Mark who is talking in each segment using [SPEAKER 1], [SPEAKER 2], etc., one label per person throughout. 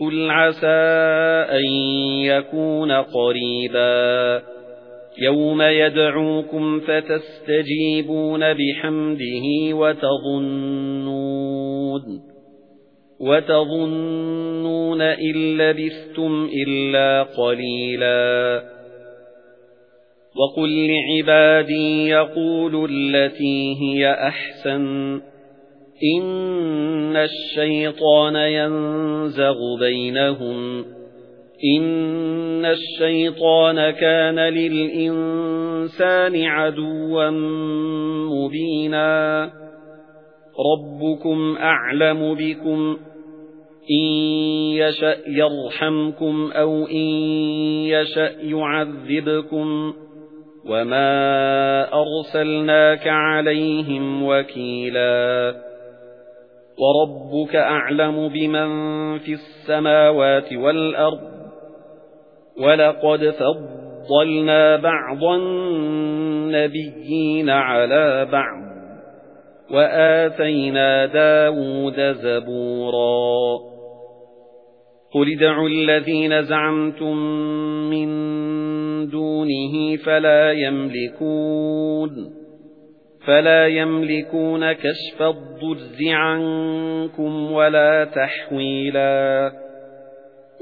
[SPEAKER 1] قُلْ عَسَىٰ أَن يَكُونَ قَرِيبًا يَوْمَ يَدْعُوكُمْ فَتَسْتَجِيبُونَ بِحَمْدِهِ وَتَظُنُّونَ وَتَظُنُّونَ إِن لَّبِثْتُمْ إِلَّا قَلِيلًا وَقُل لِّعِبَادِي يَقُولُوا الَّتِي هِيَ أَحْسَنُ إِنَّ الشَّيْطَانَ يَنزَغُ بَيْنَهُمْ إِنَّ الشَّيْطَانَ كَانَ لِلْإِنسَانِ عَدُوًّا مُبِينًا رَبُّكُمْ أَعْلَمُ بِكُمْ إِن يَشَأْ يَرْحَمْكُمْ أَوْ إِن يَشَأْ يُعَذِّبْكُمْ وَمَا أَرْسَلْنَاكَ عَلَيْهِمْ وَكِيلًا وَرَبُّكَ أَعْلَمُ بِمَنْ فِي السَّمَاوَاتِ وَالْأَرْضِ وَلَقَدْ فَضَّلْنَا بَعْضَ النَّبِيِّينَ عَلَى بَعْضٍ وَآتَيْنَا دَاوُودَ زَبُورًا قُلِ ادْعُوا الَّذِينَ زَعَمْتُم مِّن دُونِهِ فَلَا يَمْلِكُونَ فَلَا يَمْلِكُونَ كَشْفَ الضُّرِّ عَنكُمْ وَلَا تَحْوِيلًا.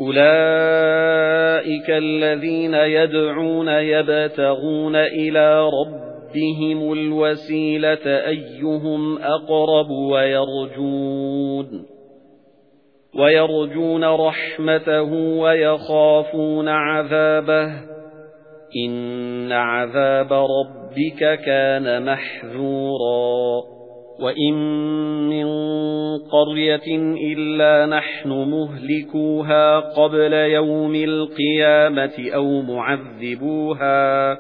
[SPEAKER 1] أُولَئِكَ الَّذِينَ يَدْعُونَ يَبْتَغُونَ إِلَى رَبِّهِمُ الْوَسِيلَةَ أَيُّهُمْ أَقْرَبُ وَيَرْجُونَ. وَيَرْجُونَ رَحْمَتَهُ وَيَخَافُونَ عَذَابَهُ. إِنَّ عَذَابَ رَبِّكَ كَانَ مَحْذُورًا وَإِن مِّن قَرْيَةٍ إِلَّا نَحْنُ مُهْلِكُوهَا قَبْلَ يَوْمِ الْقِيَامَةِ أَوْ مُعَذِّبُوهَا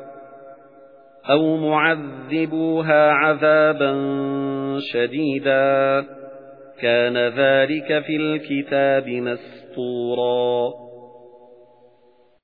[SPEAKER 1] أَوْ مُعَذِّبُوهَا عَذَابًا شَدِيدًا كَانَ ذَلِكَ فِي الْكِتَابِ مَسْطُورًا